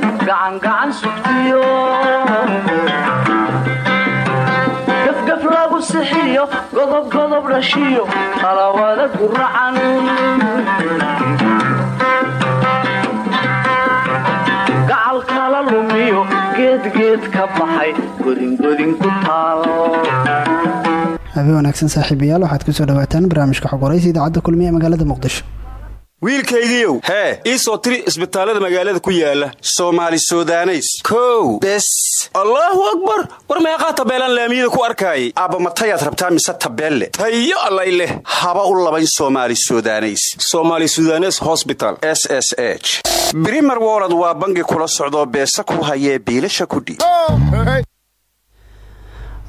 duway gacangacan sugtiyo gafgaf lagu sixiyo godobgodob dhashiyo qalawada guracan gacal kala lumiyo geedgeed ka baxay godingodin ku taal habeen wanaagsan saaxiibayaal waxaad ku soo dhawaataan barnaamijka xog waraysa idaacadda kulmiye magaalada muqdisho wiilkaygiiow hee. ii soo tiri isbitaallada magaalada ku yaalla soomaali sudaneys. Kow. Bes. Allaahu akbar. War meeqaa tabeelaan laamiyada ku arkaayay aabba matayaad rabtaa mise tabeelle? Tayo allay leh. Haba u labayn somaali sudaneys. Somaali sudanes hosbital s s h. Brimer wolod waa bangi kula socdoo beesa ku hayee biilasha kudhiib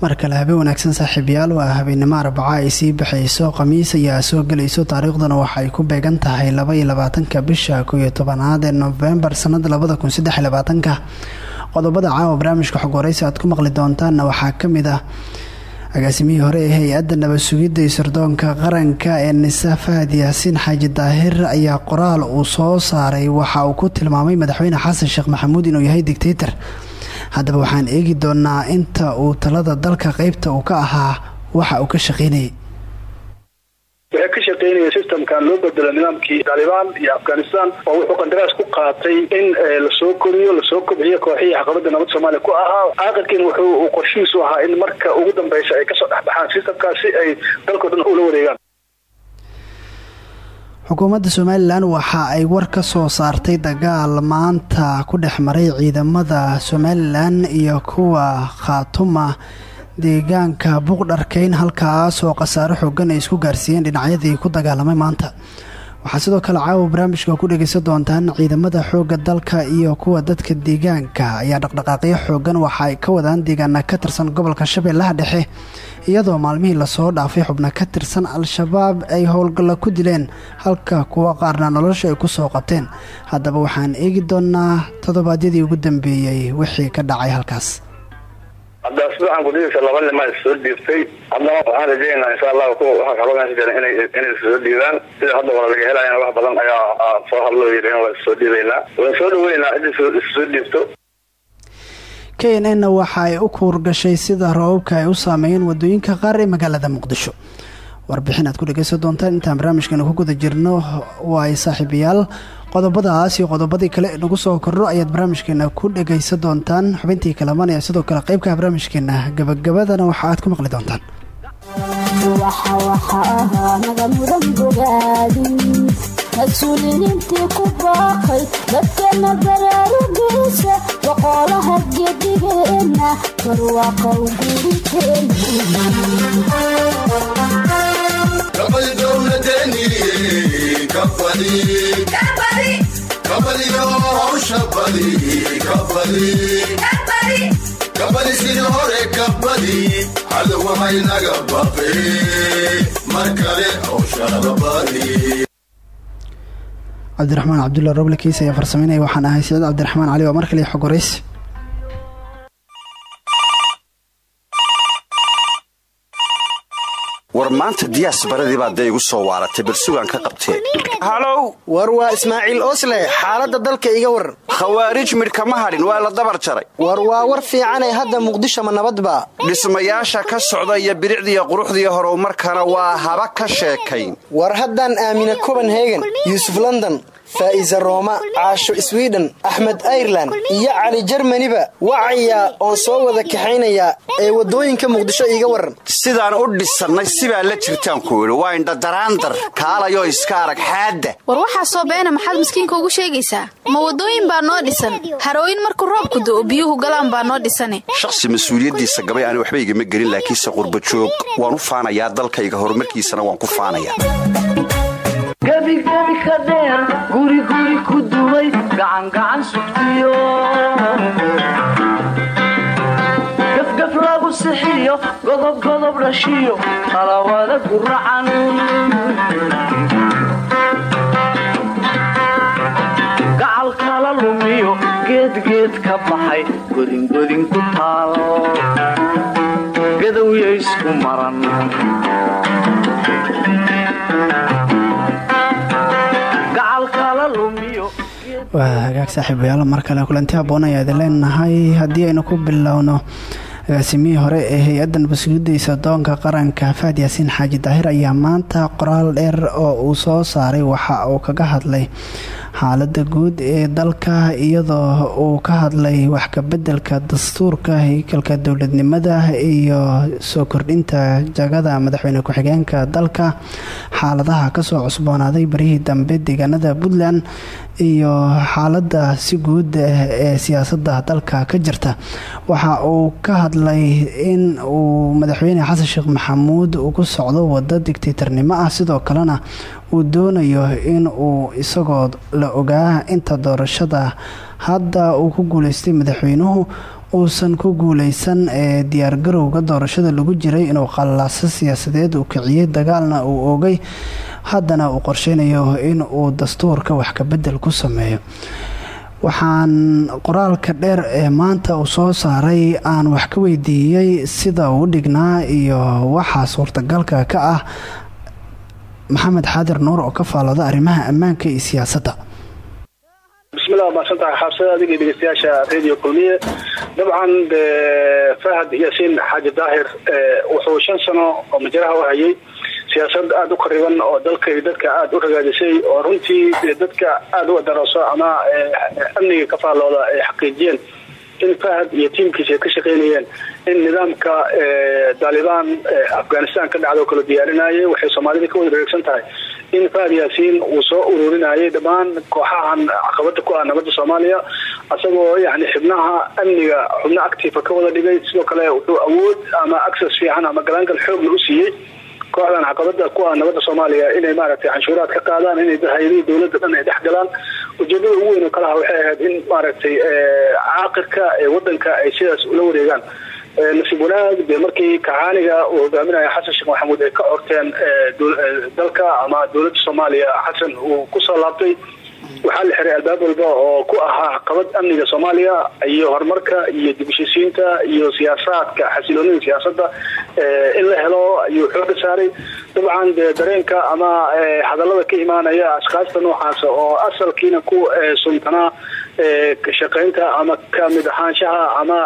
mar kale habeen wanaagsan saaxiibayaal waa habeennimo arbaca ay sii baxayso khamiis ayaa soo gelayso. Taariikhduna waxay ku beegan tahay labaiyo labaatanka bisha kooiyo tobanaad ee nofembar sanada labada kun qodobada caawa barnaamijka xog waraysi aad ku maqli doontaanna waxaa ka mid ah agaasimihii hore ee hay'adda nabad sugidda iyo sirdoonka qaranka ee nisa fahad yaasiin xaaji daahir ayaa qoraal uu soo saaray. Waxa uu ku tilmaamay madaxweyne xasan sheekh maxamuud inuu yahay dictator haddaba waxaan eegi doonaa inta uu talada dalka qeybta uu ka ahaa waxa uu ka shaqaynayay. Waxay ka shaqaynaya systemkan loo bedelo nidaamkii taalibaan iyo afghanistan oo wuxuu qandaraas ku qaatay in la soo koriyo la soo kobciyo kooxihii caqabada nabad soomaaliya ku ahaa. Aaqilkiina wuxuu qorshihiisu ahaa in marka ugu dambeysa ay ka soo dhexbaxaan systemkaas si ay dalkao dhan ula wareegaan xukuumadda somalilan waxa ay war ka soo saartay dagaal maanta ku dhex maray ciidamada somalilan iyo kuwa khaatuma deegaanka buuqdharkeyn halkaas oo khasaaro xoogan ay isku gaarsiiyeen dhinacyadii ku dagaalamay maanta. Waxaa sidoo kale caawa barnaamijka ku dhegeysan doontaan ciidamada xoogga dalka iyo kuwa dadka deegaanka ayaa dhaqdhaqaaqyo xoogan waxa ay ka wadaan deegaana ka tirsan gobolka shabeellaha dhexe iyadoo maalmihii la soo dhaafay xubna ka tirsan al-shabaab ay howlgalla ku dileen halka kuwa qaarna nolosha ay ku soo qabteen. Haddaba waxaan eegi doonaa toddobaadyadii ugu dambeeyey wixii ka dhacay halkaas. Hadda asbuucan gudadiisa laba nima soo dhiibtay. Haddana waxaan rajeynaa insha allah waxaa kaloogaansi jira inay inay soo dhiibaan. Sida hadda wala laga helayana wax badan ayaa soo hadloo yidhi waa soo dhiibaynaa. Waan soo dhaweynaa cidii soo dhiibto k n n waxa ay u kuurgashay sida roobabka ay u saameeyeen waddooyinka qaar ee magaalada muqdisho. Warbixin aad ku dhegeysan doontaan intaan barnaamijkeena ku guda jirno waay saaxiibayaal. Qodobadaas iyo qodobadii kale nagu soo kordho ayaad barnaamijkeena ku dhegaysan doontaan. Xubintii kalamanaya sidoo kale qeybka barnaamijkeena gabagabadana waxa aad ku maqli doontaan mas'uuliyiintii ku baaqay dadkana baraarugiisa boqolaha gedigeenna barwaaqow kale hawshaadabadi cabdiraxmaan cabdulla roble kiis ayaa farsameynaya. Waxaan ahay saciid cabdiraxmaan cali oo mar kale xog war maanta diyaas baradii baa dee igu soo waaratay bal sugaan ka qabtee. Halow war waa ismaaciil oosle xaaladda dalka iga waran khawaarij midhkama hadhin waa la dabar jaray. War waa war fiicanee hadda muqdisho ma nabadba dhismayaasha ka socda iyo bilicdiiyo quruxdii horumarkana waa haba ka sheekayn. War haddaan aamina copenhagen yuusuf london faa'iisa rooma caasho swiden axmed airelan iyo cali jermaniba wacayaa oon soo wada kaxaynayaa ee waddooyinka muqdisho iiga waran sidaan u dhisannay sibaa la jirtaanku idhi waa indhadaraandar kaalayoo iska arag xaadda. War waxaa soo beena maxaad miskiinka ugu sheegaysaa? Ma waddooyin baa noo dhisan? Harooyin markuu roobku do'o biyuhu galaan baa noo dhisane? Shakhsi mas'uuliyaddiisa gabay aan waxba igama gelin laakiinse qurba joog. Waan u faanayaa dalkayga horumarkiisana waan ku faanayaa gebigebi ka dheer guriguri ku duway gacangacan sugtiyo. Gafgaf sixiyo godobgodob dhashiyo qalawada guracan lumiyo geedgeed ka baxay godingodin ku waa hagaag saaxiibayaal mar kale kulanti haboon ayaa idin leenahay. Haddii aynu ku bilowno agaasimihii hore ee hay'adda nabadsugidiisa doonka qaranka faad yaasiin xaaji daahir ayaa maanta qoraal dheer oo uu soo saaray. Waxa uu kaga hadlay xaalada guud ee dalka iyadoo uu ka hadlay wax kabedelka dastuurka haykalka dowladnimada iyo soo kordhinta jagada madaxweyne ku-xigeenka dalka. Xaaladaha ka soo cusboonaaday barihii dambe deegaanada puntland iyo xaalada si guud ee siyaasada dalka ka jirta. Waxa uu ka hadlay in uu madaxweyne xasan sheekh maxamuud uu ku socdo wado digtitarnimo ah sidoo kalena uu doonayo in uu isagoo la ogaa inta doorashada hadda uu ku guuleystay madaxweynuhu uusan ku guuleysan ee diyaargarowga doorashada lagu jiray inuu qallaaso siyaasadeed uu kiciyey dagaalna uu oogay. Haddana uu qorsheynayo in uu dastuurka wax kabedel ku sameeyo. Waxaan qoraalka dheer ee maanta uu soo saaray aan wax ka weydiiyey sida uu dhignaa iyo waxaa suurtagalka ka ah maxamed xaadir nuur oo ka faalooda arrimaha ammaanka iyo siyaasadda bismillah maasantahay xaabsada adiga dhegeystayaasha radio kulmiye dabcan fahad yaasiin xaaji daahir wuxuu shan sano oo majaraha u hayay. Siyaasad aada u qariban oo dalka iyo dadka aada u ragaadisay oo runtii dadka aada u darooso ama amniga ka faallooda ay xaqiijiyeen in fahad iyo tiimkiisa ay ka shaqeynayeen in nidaamka daalibaan afghanistan ka dhacdo kala diyaarinayay waxay soomaalida ka wada tahay. In fahad yaasiin uu soo ururinayay dhammaan kooxahan caqabada ku ah nabadda soomaaliya isagoo yani xibnaha amniga xubno actifa ka wada dhigay. Sidoo kale wuxuu awood ama access fiican ama galaangal xoogna u siiyey kooxdan caqabada ku ah nabadda soomaaliya inay maaragtay canshuuraad ka qaadaan inay hay'adihii dowladda dhan ay dhex galaan ujeedada ugu weyn oo kalaha waxay ahayd in maaragtay caaqirka ee wadanka ay sidaas ula wareegaan. Nasiib wanaag dee markii kacaaniga uu hogaaminaya xasan sheekh maxamuud ay ka corteen dalka ama dowladda soomaaliya xasan uu ku soo laabtay waxaa la xiray albaab walba oo ku ahaa caqabad amniga soomaaliya iyo horumarka iyo dibheshisiinta iyo siyaasaadka xasiloonida siyaasadda in la helo ayuu xooga saaray. Dabcan dee dareenka ama hadallada ka imaanaya ashkaasta noocaas oo asalkiina ku suntanaa shaqaynta ama ka mid ahaanshaha ama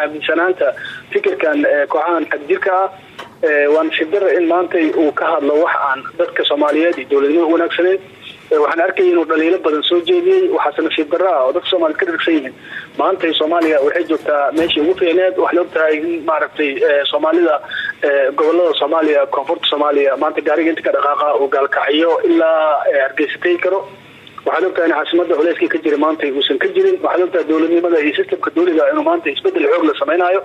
aaminsanaanta fikirkan kooxahan xagjirka ah. Waa nasiib dara in maantay uu ka hadlo wax aan dadka soomaaliyeed iyo dowladnimo wanaagsaneyn waxaan arkaya inuu dhaliilo badan soo jeediyey waxaase nasiib darra ah oo dadka soomaliya ka dhirgsan yihiin. Maantay soomaaliya waxay joogtaa meeshii ugu fiicneed waxay ogtahay in maaragtay soomaalida gobollada soomaaliya koonfurta soomaaliya maanta gaariga inta ka dhaqaaqa uu gaalkaciyo ilaa hargeysa tegi karo. Waxaad ogtahay in caasimada culeyskii ka jira maanta uusan ka jirin. Waxaad ogtahay dowladnimada iyo sistamka dowliga inuu maanta isbeddel xoog la samaynayo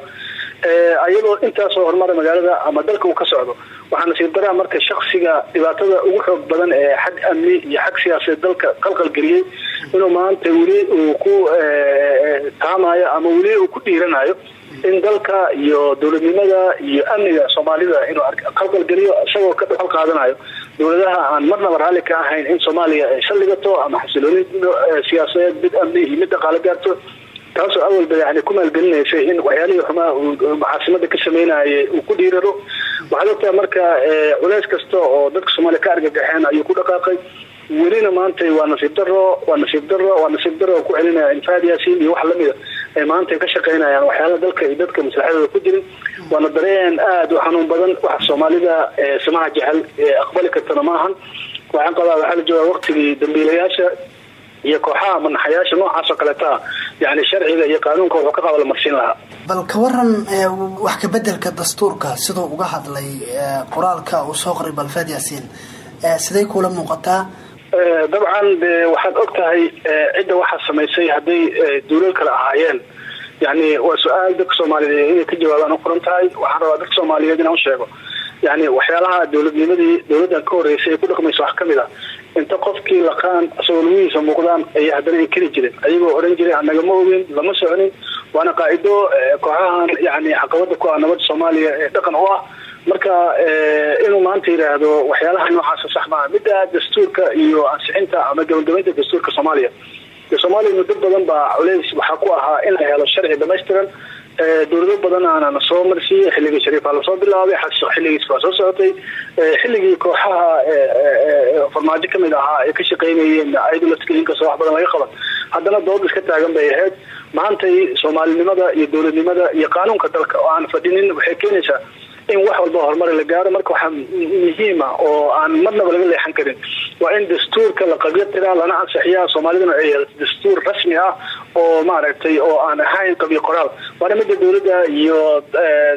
iyadoo intaasoo horumara magaalada ama dalka uu ka socdo waxaa nasiib daraa marka shaksiga dhibaatada ugu xoog badan ee xag amni iyo xag siyaasadeed dalka qalqalgeliyey inuu maanta weli uu ku taamayo ama weli uu ku dhiiranayo in dalka iyo dowladnimada iyo amniga soomaalida inuu qalqalgeliyo isagoo ka dhaqal qaadanayo dowladaha aan marnaba raalli ka ahayn in soomaaliya ay saldhigato ama xasilooni siyaasadeed mid amni iyo mid dhaqaalo gaarto taasoo awalba yani ku maalgelinaysay in waxyaalihii xumaa uu caasimada ka sameynayay uu ku dhiiraro. Waxaad ogtahay marka culeys kasta oo dadka soomaaliya ka argagaxeen ayuu ku dhaqaaqay. Welina maanta waa nasiib daro waa nasiib daro waa nasiib daro ku celinaya infaad yaasiin iyo wax lamida ay maanta ka shaqeynayaan waxyaala dalka iyo dadka maslaxadooda ku jirin. Waana dareen aada u xanuun badan waxa soomaalida samaha jecel aqbali kartana maahan waxaan qabaa waxaa la joogaa waqtigii dambiilayaasha iyo kooxaha manaxayaasha noocaas oo kaleeta yani sharciga iyo qaanuunka wuxuu ka qaba la marsiin lahaa. Bal ka waran wax kabedelka dastuurka siduu uga hadlay qoraalka uu soo qoray balfaad yaasiin siday kuula muuqataa? Dabcan de waxaad og tahay cidda waxaa samaysay hadday duulal kale ahaayeen. Yani waa su'aal dadka soomaaliyeed inay ka jawaabaan u qoran tahay. Waxaan rabaa dadka soomaaliyeed inaan usheego yani waxyaalaha dowladnimadii dowladdan ka horreysay ay ku dhaqmayso wax ka mid a inta qofkii laqaan isagoo lugihiisa muuqdaan ayay haddana inkeli jireen ayagoo odhan jiray anagama ogin lama soconin. Waana qaacido kooxahan yani caqabada ku ah nabadda soomaaliya ee dhaqan u ah. Marka inuu maanta yidhaahdo waxyaalaha noocaasa sax maa midda dastuurka iyo ansixinta ama gabagabaynta dastuurka soomaaliya. De soomaaliya muddo badan baa culeys waxaa ku ahaa in la helo sharci dhamaystiran dowlado badan aanana soo marsiiyey xilligii shariifa la soo bilaabay xilligiis waa soo socotay. Xilligii kooxaha farmaajo ka mid ahaa ay ka shaqeynayeen inkastoo wax badan laga qaban. Haddana dood iska taagan bay ahayd. Maantay soomaalinimada iyo dowladnimada iyo qaanuunka dalka oo aan fadhinin waxay keenaysaa in wax walba horumar la gaaro. Marka waxaa muhiima oo aan marnaba laga leexan karin waa in dastuurka la qabyo tiraa lana ansixiyaa soomaaliduna ay dastuur rasmi ah oo maaragtay oo aan ahayn qabyo qoraal. Waana mida dowladda iyo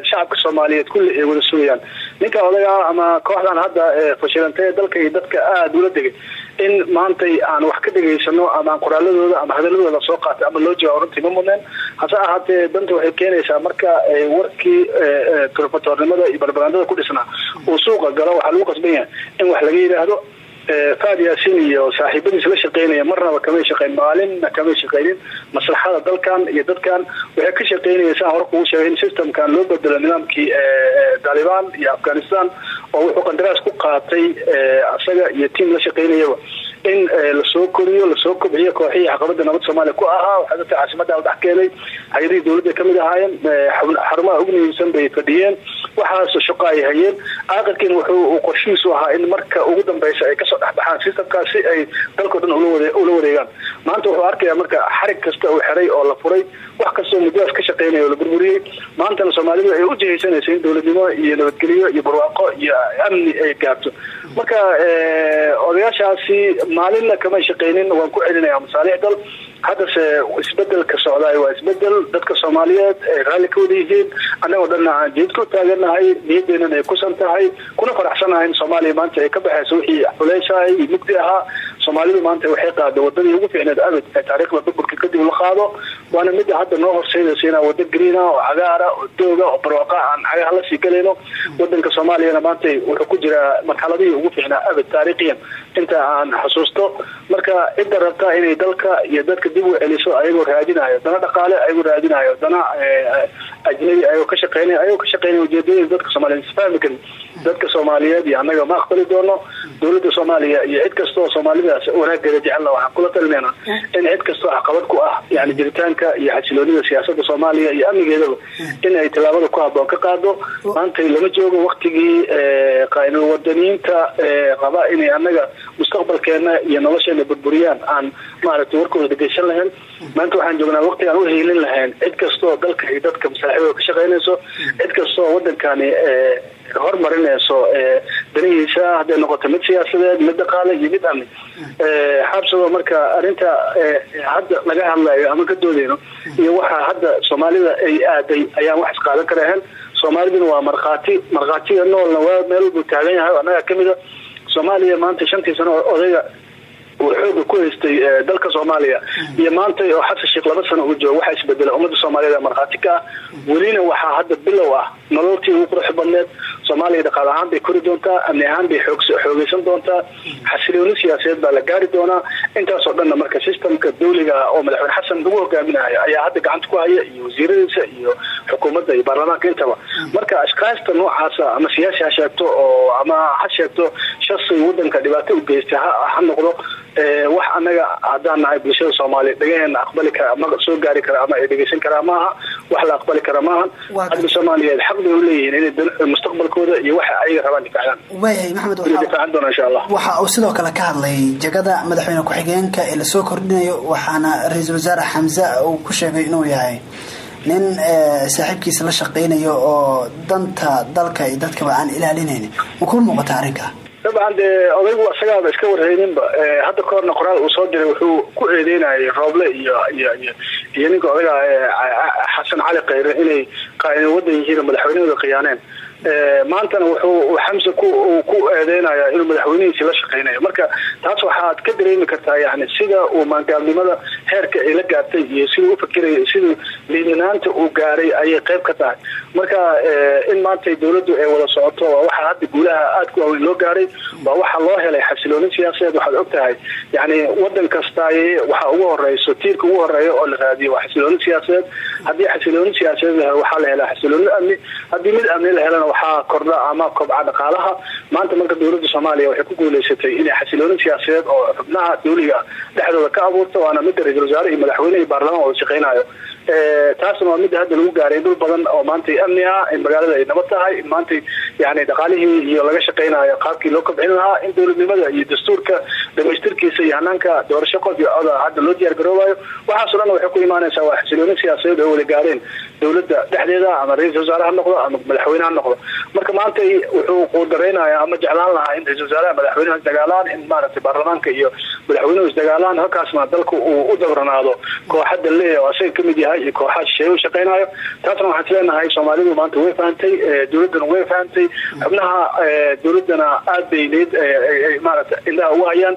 shacabka soomaaliyeed kulli ay wada sugayaan ninka odaga ama kooxdan hadda fashilantay dalka iyo dadka aada ula degay in maantay aan wax ka dhegaysano ama qoraaladooda ama hadaladooda la soo qaatay ama loo jawaabo runtii ma mudneen hase ahaatee danta waxay keenaysaa marka warkii turfatoornimada iyo barbaraandada ku dhisnaa uu suuqa galo waxaa lagu qasban yahay in wax laga yidhaahdo faad yaasin iyo saaxiibadiis la shaqeynaya marnaba kamay shaqeyn maalinna kamay shaqeynin maslaxada dalkan iyo dadkan. Waxay ka shaqeynaya saan hore kugu sheegay in systemkan loo bedelo nidaamkii taliban iyo afghanistan oo wuxuu qandaraas ku qaatay isaga iyo tiam la shaqeynayaba in la soo koriyo la soo kobciyo kooxihii caqabada nabad soomaaliya ku ahaa waxaa dadka caasimada dhex keenay hay'adihii ka mid ahaayeen xarumaha ugu bay fadhiyeen. Waxaas shaqo ay hayeen. Aaqirkiina wuxuu qorshihiisu ahaa in marka ugu dambeysa ay ka soo dhexbaxaan systemkaas si ay dalkao dhan ula wareegaan. Maanta wuxuu arkaya marka xarig kasta uu xiray oo la furay wax kastoo muddaas ka shaqeynaya oo la burburiyey. Maantana soomaalidu ay u jihaysanaysa in dowladnimo iyo nabadgelyo iyo barwaaqo iyo amni ay gaarto marka odayaashaasi maalinna kama shaqeynin waan ku celinaya masaalix dal. Haddase isbeddelka socdaay waa isbeddel dadka soomaaliyeed ay raalli ka wada yihiin. Annagoo dhanna aan jeedka u taaganahay niyadeenan ay kusan tahay kuna faraxsanahay in soomaaliya maanta ay ka baxayso wixii xuleyshahay iyo mugdi ahaa soomaalidu maanta waxay qaada wadadii ugu fiicneed abid ee taariikhda burburka kadib la qaado waana mida hadda noo horseydaysa inaa wada griina oo cagaara oo dooga oo barwaqa aan cagaha la sii galayno wadanka soomaaliyana maanta wuxuu ku jiraa marxaladihii ugu fiicnaa abid taariikhiyan. Inta aan xusuusto marka cidda rabta inay dalka iyo dadka dib u celiso ayagoo raadinayo dana dhaqaale ayagoo raadinayo dana ajnabi ayagoo ka shaqeynaya ayagoo ka shaqeynaya ujeedadii dadka karin dadka soomaaliyeed iyo annaga ma aqbali doono. Dowladda soomaaliya iyo cid kasta oo soomaalidaas wanaageeda jecelna waxaan kula talinayna in cid kastoo caqabad ku ah yani jiritaanka iyo xasiloonida siyaasada soomaaliya iyo amnigeedaba in ay tallaabada ku haboon ka qaado maanta lama joogo waktigii qaa'inul wadaniyiinta qaba inay annaga mustaqbalkeena iyo nolosheena burburiyaan aan maaragtay warkooda dhegeysan lahayn. Maanta waxaan joognaa waqti aan u hiilin lahayn cid kastoo dalka iyo dadka masaaxiibada ka shaqeynayso cid kastoo wadankani hormarinayso danihiisa hadday noqoto mid siyaasadeed mid dhaqaale iyo mid amni. Xabsado marka arinta hadda laga hadlayo ama ka doodeyno iyo waxa hadda soomaalida ay aaday ayaan wax isqaadan kara ahayn soomaaliduna waa markhaati markhaatiga noolna waa meel buu taagan yahay annaga kamida soomaaliya maanta shantii sano odayga uu xooga ku haystay dalka soomaaliya. Iyo maanta oo xasan sheekh laba sano uu joogo waxaa isbedela ummadda soomaaliyeed markhaati ka ah. Welina waxaa hadda bilow ah nololtii ugu qurux badneed soomaaliya dhaqaal ahaan bay kori doontaa amni ahaan bay xoogeysan doontaa. Xasilooni siyaasadeed baa la gaari doonaa. Intaasoo dhanna marka systemka dawliga oo madaxweyne xasan lagu hogaaminayo ayaa hadda gacanta ku haya iyo wasiiradiisa iyo xukuumadda iyo baarlamaanka intaba. Marka ashkaasta noocaasa ama siyaasi ha sheegto oo ama ha sheegto shasi wadanka dhibaato u geystay ha noqdo wax anaga haddaan nahay bulshada soomaaliya dhagaheena aqbali kara ama soo gaari kara ama ay dhegeysan karaa maaha wax la aqbali kara maaha dadka soomaaliyeed xaq bay uleeyihiin inay mustaqbalkooda iyo waxa ayaga rabaan difaacdaan waayahay maxamed difaacan doona insha allah. waxa uu sidoo kale ka hadlay jagada madaxweyne ku-xigeenka ee la soo kordhinayo waxaana ra'iisul wasaare xamse uu ku sheegay inuu yahay nin saaxiibkiisa la shaqeynayo oo danta dalka iyo dadkaba aan ilaalinayn ma kuu muuqata arrinka? Dabcan dee odaygu isagaaba iska warheyninba hadda ka horna qoraal uu soo diray wuxuu ku eedeynayay rooble iyo iyo iyo iyo ninka odaga xasan cali khayre inay wadan yihiin oo madaxweynahooda khiyaaneen maantana wuxuu xamse ku ku eedeynaya inuu madaxweynihiisi la shaqeynayo. Marka taas waxaad ka dareemi kartaa yani sida uu maangaalnimada heerka ay la gaartay iyo siduu ufakeraya siduu liidanaanta uu gaaray ayay qayb ka tahay. Marka in maanta dowladdu ay wada socoto waa waxa hadda guulaha aada ku waaweyn loo gaaray waa waxa loo helay xasilooni siyaasadeed waxaad og tahay. Yani wadan kastaaye waxa ugu horeyso tiirka ugu horreeya oo la raadiyo waa xasilooni siyaasadeed. Haddii xasilooni siyaasadeed la waxaa la helaa xasilooni amni. Haddii mid amni la helana waxaa kordha ama kobca dhaqaalaha. Maanta marka dowladda soomaaliya waxay ku guuleysatay inay xasilooni siyaasadeed oo xubnaha dawliga dhexdooda ka abuurto waana mida ra'isul wasaare iyo madaxweyne iyo baarlamaan wada shaqeynayo taasna waa midda hadda lagu gaaray dhul badan oo maanta amni ah in magaalada ay nabad tahay. Maanta yani dhaqaalihii iyo laga shaqeynayo qaabkii loo kobcin lahaa in dowladnimada iyo dastuurka dhamaystirkiisa iyo hanaanka doorasho qof iyo coda hadda loo diyaar garoobayo waxaaso dhan waxay ku imaanaysaa waa xasilooni siyaasadeed oo wada gaareen dowladda dhexdeeda ama ra'isul wasaare noqdo ama madaxweyne ha noqdo. Marka maanta wuxuu quudareynayaa ama jeclaan lahaa in ra'isul wasaaraha madaxweyneha isdagaalaan in maaragtay baarlamaanka iyo madaxweynuhu isdagaalaan halkaasna dalku uu u dabranaado kooxada lee oo asaga ka mid yahay iyo kooxaha shisheeye shaqeynayo. Taasna waxaan islenahay soomaalidu maanta way fahantay dowladdana way fahantay xubnaha dowladdana aad bay leed maarata indhaha ugu hayaan.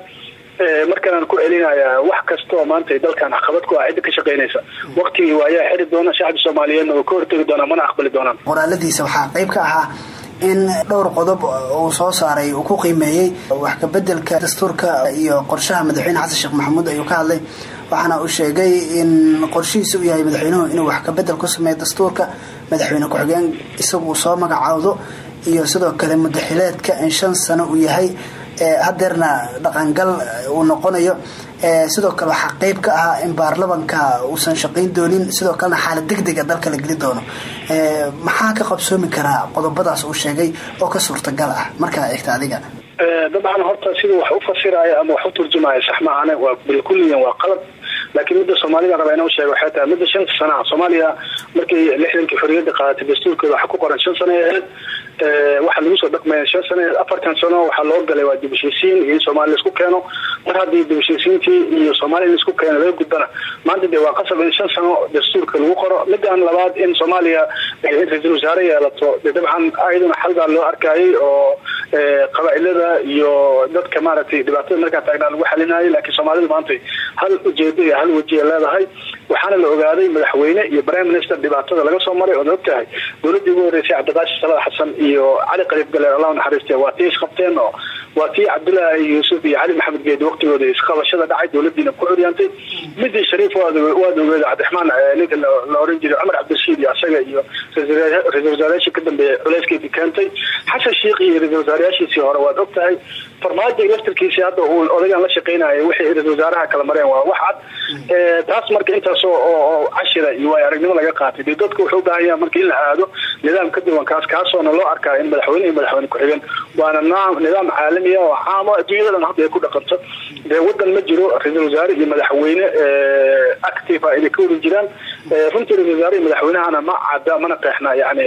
Ku celinaya wax kastaoo maanta dalkan caqabad ku ah cidda ka shaqeynaysa. Waqtigii waayaa xiri doona shacabka soomaaliyeedna way ka hortegi doonaan mana aqbali doonaan. Qoraaladiisa waxaa qayb ka ahaa in dhowr qodob uu soo saaray uu ku qiimeeyey wax kabedelka dastuurka iyo qorshaha madaxweyne xasan sheekh maxamuud ayuu ka hadlay waxaana uu sheegay in qorshihiisa u yahay madaxweynuhu inuu wax kabedel ku sameeyo dastuurka madaxweyne ku-xigeen isagu uu soo magacaawdo iyo sidoo kale mudaxileedka in shan sano uu yahay hadeerna dhaqangal uu noqonayo. Sidoo kale waxaa qeyb ka ah in baarlamanka uusan shaqayn doonin sidoo kalena xaalad degdega dalka la geli doono. Maxaa ka qabsoomi karaa qodobadaas uu sheegay oo ka suurtagal ah? Markaa eegta adiga. Dabcan horta siduu wax u fasiraayo ama wax u turjumaayo sax maahane waa bilkulliyan waa qalad laakiin midda soomaalida raba inuu sheega waxay tahay midda shanta sanaha soomaaliya markii lixdankii xorriyadda qaadatay dastuurkeeda waxaa ku qoran shan sano aheyd waxaa lagu soo dhaqmaya shan sano afartan sano waxaa loo galay waa dibheshiisiin iyo in soomaaliya isku keeno. Mar haddii dibheshiisiintii iyo soomaaliya in isku keeno laga gudbana maanta dee waa qasab in shan sano dastuurka lagu qoro. Midaan labaad in soomaaliya in ra'iisul wasaare yeelato dee dabcan ayaduna xalbaa loo arkayay oo qabaa'ilada iyo dadka maaragtay dhibaatada markaa taagnaa lagu xalinayay laakiin soomaalidu maanta hal ujeedo iyo hal wajiya leedahay. Waxaana la ogaaday madaxweyne iyo prime minister dhibaatada laga soo maray ood og tahay dowladdii ugu horreysay cabdiqaashi salaad xasan iyo cali qariib galeer allah naxariiste waa tii isqabteen oo waa tii cabdullaahi yuusuf iyo cali maxamed geedi waqtigooda isqabashada dhacay dowladiina ku curyaantay midii shariif waad ogeeda cabdiraxmaan ninka la oran jiray cumar cabdirashiid iyo asaga iyo ra'isul ka dambeeyay culeyskeedii keentay. Xasan sheikh iyo ra'isul hore waad og tahay farmaajo hadda uu odagaan la shaqeynaya wixii ra'isul wasaaraha kala mareen waa wax cad. Taas marka intaas oo cashira iyo waay aragnimo laga qaatay. Dee dadka wuxuu u baahan yaha marka la aado nidaam ka duwan kaas kaasoona loo arkaa in madaxweyne iyo madaxweyne ku-xigeen waana nidaam caalami ah oo caamo adduunyada dhan hadda ku dhaqanto. Dee wadan ma jiro ra'isul wasaare iyo madaxweyne active ah inay ka wada jiraan. Runtii ra'isul wasaare iyo madaxweynehana ma cadda mana qeexna yani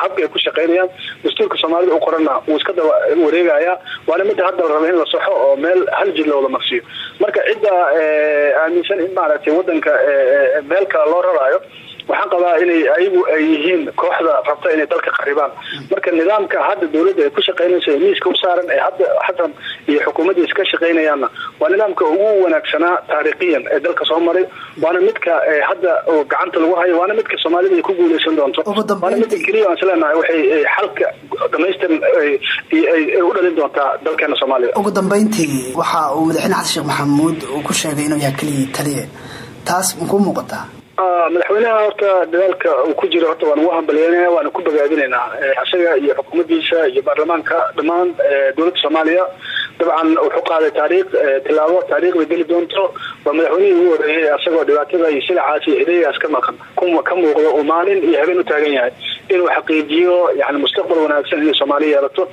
habka ay ku shaqeynayaan dastuurka soomaalida u qoranna wuu iska daba wareegaya. Waana midda hadda la raba in la saxo oo meel hal jid looda marsiiyo marka cidda aaminsan in maaragtay wadanka meel kale loo raraayo waxaan qabaa inay ayagu ay yihiin kooxda rabta inay dalka qaribaan. Marka nidaamka hadda dowladda ay ku shaqeynayso miiska u saaran ee hadda xasan iyo xukuumaddiisa ka shaqeynayaanna waa nidaamka ugu wanaagsanaa taariikhiyan ee dalka soo maray waana midka hadda gacanta lagu hayo waana midka soomaalida ay ku guuleysan doonto. Waana midka keliya aan isleenahay waxay xalka dhamaystiran ay u dhalin doontaa dalkeena soomaaliya. Ugu dambeyntii waxa uu madaxweyne xasan sheekh maxamuud uu ku sheegay inuu yahay keligii taliye. Taas makuu muuqataa madaxweynaha horta dadaalka uu ku jiro horta waan ugu hambalyeynaya waana ku bogaadinaynaa isaga iyo xukuumaddiisa iyo baarlamaanka dhammaan dowladda soomaaliya. Dabcan wuxuu qaaday taariikh tilaabo taariikhda geli doonto. Waa madaxweynihii ugu horreeyay asagoo dhibaatada iyo silacaas iyo edeyaas ka maqan. Ka muuqdo uu maalin iyo habeen u taagan yahay inuu xaqiijiyo yani mustaqbal wanaagsan inay soomaaliya yeelato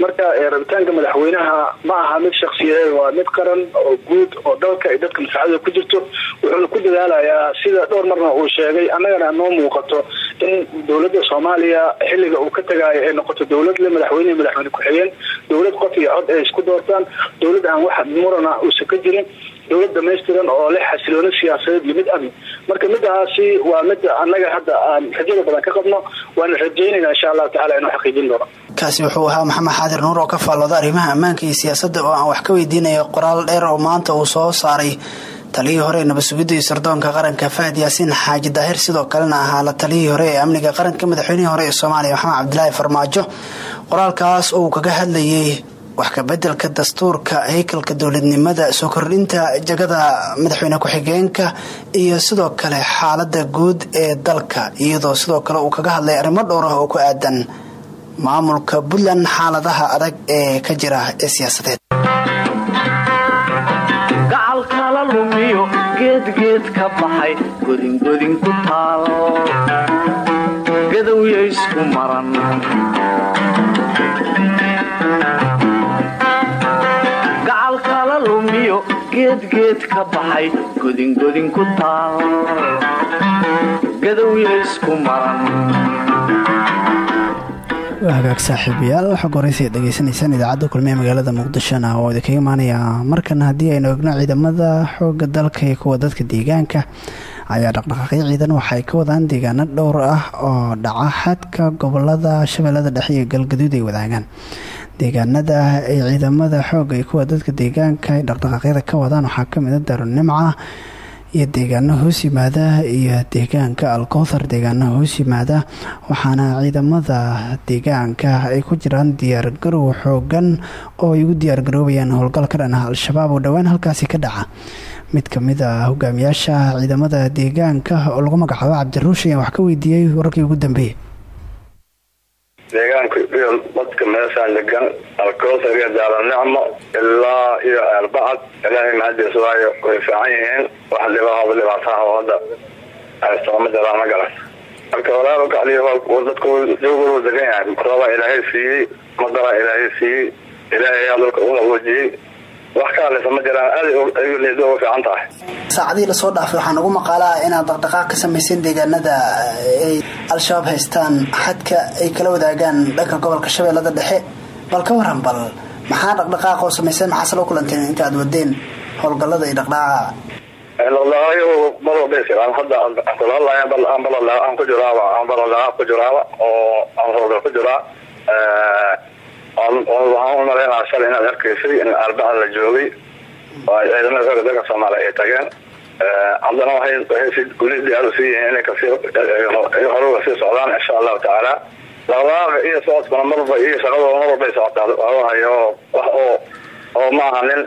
marka rabitaanka madaxweynaha ma aha mid shaksiyadeed waa mid qaran oo guud oo dalka iyo dadka maslaxadooda ku jirto. Wuxuuna ku dadaalayaa sida dhowr marna uu sheegay annagana noo muuqato in dowladda soomaaliya xilliga uu ka tagaayo ay noqoto dowlad le madaxweyne iyo madaxweyne ku-xigeen dowlad qof iyo cod ay isku doortaan. Dowlad aan wax murana uusan ka jirin dowlad dhamaystiran oo leh xasilooni siyaasadeed mid amni marka midaasi waa mida annaga hadda aan rajada badan ka qabno waana rajaynayna insha allahu tacala inuu xaqiijin doono. Kaasi wuxuu ahaa maxamed xaadir nuur oo ka faallooda arrimaha ammaanka iyo siyaasadda oo aan wax ka weydiinaya qoraal dheer oo maanta uu soo saaray. Taliyihii hore ee nabasugidda iyo sirdoonka qaranka fahad yaasiin xaaji daahir sidoo kalena ahaa la taliyihii hore ee amniga qaranka madaxweynihii hore ee soomaaliya maxamed cabdilaahi farmaajo. Qoraalkaas oo kaga hadlayay wax kabedelka dastuurka haykalka dowladnimada soo kordhinta jagada madaxweyne ku-xigeenka iyo sidoo kale xaalada guud ee dalka iyadoo sidoo kale uu kaga hadlay arrimo dhowr ah oo ku aadan maamulka puntland xaaladaha adag ee ka jira ee siyaasadeed geedgeed ka baxay godingodin ku taal gadowya isku maran hagaag saaxiibayaal xog horeysa ad dhegeysanaysaan idaacadda kulmiye magaalada muqdishona oo idinkaga imaanayaa markan haddii aynu egno ciidamada xooga dalka iyo kuwa dadka deegaanka ayaa dhaqdhaqaaqyo ciidan waxay ka wadaan deegaano dhowr ah oo dhaca xadka gobollada shabeellada dhexe iyo galgaduud ay wadaagaan deegaanada ay ciidamada xooga iyo kuwa dadka deegaanka ay dhaqdhaqaaqyada ka wadaan. Waxaa ka mid a darunimca iyo deegaano hoos yimaada iyo deegaanka alkowthar deegaano hoos yimaada waxaana ciidamada deegaanka ay ku jiraan diyaargarow xoogan oo ay ugu diyaargaroobayaan howlgal ka dhan ah al-shabaab oo dhowaan halkaasi ka dhaca. Mid ka mid a hogaamiyaasha ciidamada deegaanka oo lagu magacaabo cabdiruush ayaan wax ka weydiiyey wararkii ugu dambeeyey deegaanka iyo dadka meeshaan degan alkowsar iyo daaranecmo ilaa iyo eelbacad ilaahay mahadiis waayo way fiican yihiin. Wax dhibahooda dhibaataha oo hadda. Haystooma jiraan ma garan marka walaal gacliy dadku jooguu degan yahay. Rooba ilaahay siiyey. Madara ilaahay siiyey. Ilaahay ayaa dhulka u qaboojiyey wax ka hadlaysa ma jiraan aad ayuu leedo uga fiican tahay. Saacadihii la soo dhaafay waxaa nagu maqaalaa inaad dhaqdhaqaaq ka samayseen deegaanada ay al-shabaab haystaan xadka ay kala wadaagaan dhanka gobolka shabeellada dhexe. Bal ka waran bal maxaa dhaqdhaqaaq oo samayseen maxaase loo kulanteen inta aad wadeen howlgallada iyo dhaqdhaqaaqa dhaqdhaqaaqyo mar walba jiraan hadda aan kula hadlaya ambalala aan ku jiraaba ambalala ku jiraaba oo aan howlgal ku jiraa waxaan u malaynaa shalay inaad arkaysay in arbaca la joogay. Oo ay ciidamada xooga dalka soomaaliya ay tageen. Haddana waxay weli diyaar u sii yihiin inay horuga sii socdaan insha allahu tacaala. Dhaqdhaqaaqa iyo socodkuna marba iyo shaqadooda mar walbay socotaa. Hawahayo wax oo oo ma ahanin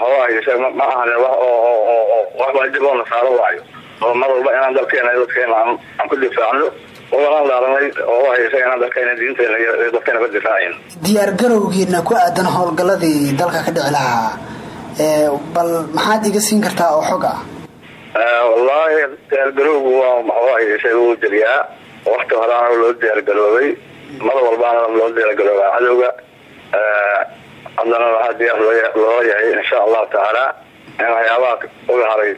hawahayo ma ahanin wax oo wax waajib oo nasaaro waayo. Oo mar inaan dalkeena dadkeena aan ku difaacno dhaaranay oo haysa inaan ka difaacayn diyaar garowgiina ku aadan howlgalladii dalka ka dhici lahaa bal maxaad iga siin kartaa oo xog ah? Wallaahi diyaargarowgu waa maxaahaysa wuu jiriyaa wakti horeana loo diyaargaroobay mar walbaana loo diyaargaroobaa cadowga. Haddana waxaa diyaar loo yahay insha allahu tacaala in waxyaabaha uga haray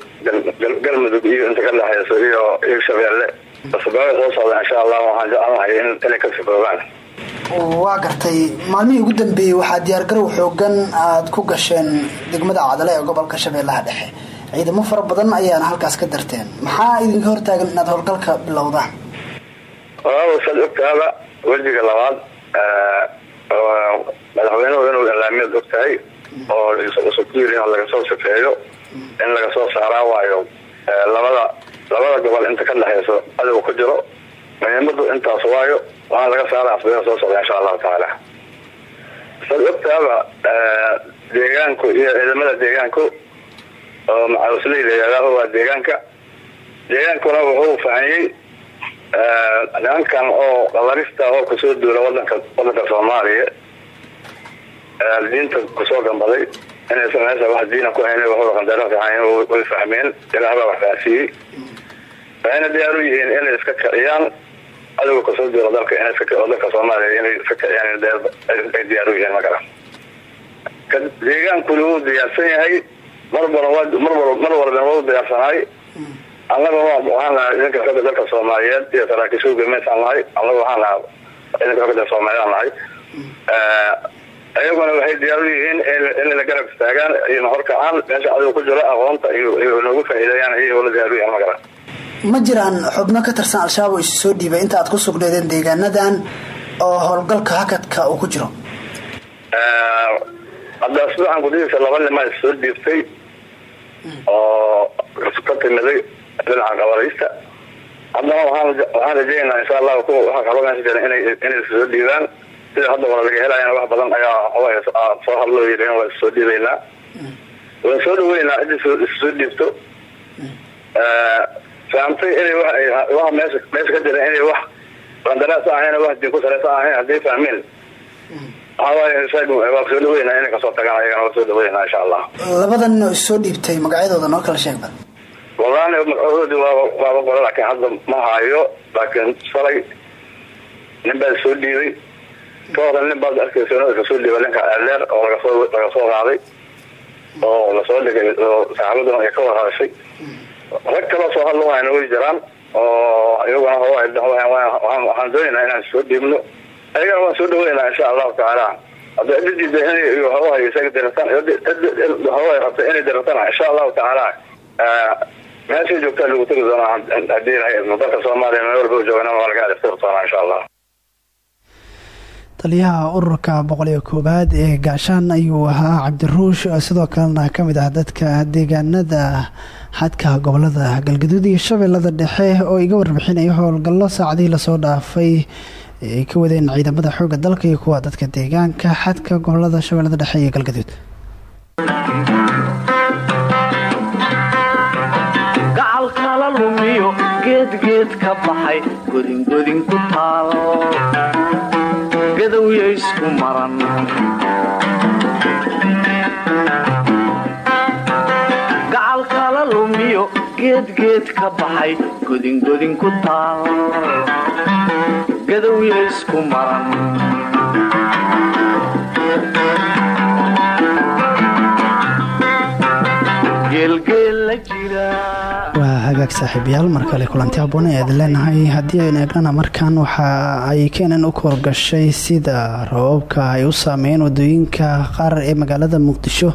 galmudug iyo inta ka dhexeyso iyo iyo shabeelle asbaaba soo socda insha allah waxaan jeclahay in inay ka sifoogaan waa gartay maalmihii ugu dambeeyey waxaa diyaargarow xoogan aada ku gasheen degmada cadale ee gobolka shabeellaha dhexe ciidamo fara badan ayaana halkaas ka darteen maxaa idinka hortaagan inaad howlgalka bilowdaan saad ogtaaba wejiga labaad madaxweynuhu inuu ilaamiyaad og tahay oo isu ku yiri in laga soo sifeeyo in laga soo saaraa waayo labada labada gobol inta ka dhexeyso adow ku jiro. Muhiimadu intaas waayo waana laga saara afdana soo socda insha allahu tacaala. Saad ogtaaba deegaanku iyo ciidamada deegaanku oo macawisleyda yadaao waa deegaanka. Deegaankuna wuxuu fahanyey nimankan oo qalarista oo ku soo duula wadanka wadanka soomaaliya. Diinta ku soo gambaday inaysan meesha wax diina ku hayn waxba qandaraas ahayn way fahmeen ilaahbaa wax fahansiiyey waxayna diyaar u yihiin inay iska kiciyaan. Adowga ku soo duula dalka dalka soomaaliya inay iska kiciyaan ay diyaar u yihiin magara deegaankuna wuu diyaarsan yahay. Marbar mar walbana wau diyaarsanaay annaga waxaan nahay idinka xooga dalka soomaaliyeed iyo saraakiisha ugameysaan nahay annaga waxaan nahay idinka xooga dalka soomaaliyeed nahay iyaguna waxay diyaar u yihiin inay la garab istaagaan iyona horkacaan meesha adiga ku jiro aqoonta iyo noogu faa'iideeyaan iyagoo la diyaar u yihiin magara ma jiraan xubno ka tirsan al-shabaab oo soo dhiibay inta aad ku sugnaydeen deegaanadan oo howlgalka hakadka uu ku jiro? Hadda asbuucan gudihiisa laba nimaa is soo dhiibtay. Oo ka timiday dhinaca qabaraysta haddana waxaan waxaan rajeynaa insha jira inay inay soo dhiibaan. Sida hadda wala laga helayana wax badan ayaa soo hadloo yiri waa is soo dhiibaynaa. Waan soo dhaweynaa cidii is soo dhiibto fahamtay inay wa meesha ka jira inay wax qandaraas ahayn wax diin ku sareysa ahayn hadday fahmeen waa soo dhaweynaa inay ka soo tagaan ayagana waa soo dhaweynaa insha allah. Labadan oo is soo dhiibtay magacyadooda noo kala sheegba. Walaani magacoodii waaba qora laakiin hadda ma hayo laakiin shalay nin baa soo dhiibay. Ka hore nin baad arkaysa inuu ka soo dhiibay ninka aleer oo lagasoo laga soo qaaday oo la soo dhigay oo ay ka warhaashay rag kaloo soo hadla wayna way jiraan oo iyaguna waxaan doonaynaa inaan soo dhiibno ayagana waan soo dhaweynaa insha allahu tacaala. Hadda diratan hawaha rabta inay diratana insha allahu tacaala meeshay joogtaa lagu tegi doonaa haddii ilahay dalka soomaaliya meel walba joogana waa laga adistiri insha allah taliyaha ururka boqol iyo koowaad ee gaashaan ayuu ahaa cabdiruush sidoo kalena ka mid ah dadka deegaanada xadka gobollada galgaduud iyo shabeellada dhexe oo iga warbixinaya howlgallo saacadihii la soo dhaafay ay ka wadeen ciidamada xoogga dalka iyo kuwa dadka deegaanka. Xadka gobollada shabeellada dhexe iyo galgaduud geedgeed ka baxay godingodin ku taal gadowya isku maran geelgeel waa hagaag saaxiibayaal mar kale kulanti aboon ee leenahay. Haddii aynu eegnana markan waxa ay keenan u koorgashay sida roobabka ay u saameeyeen waddooyinka qaar ee magaalada muqdisho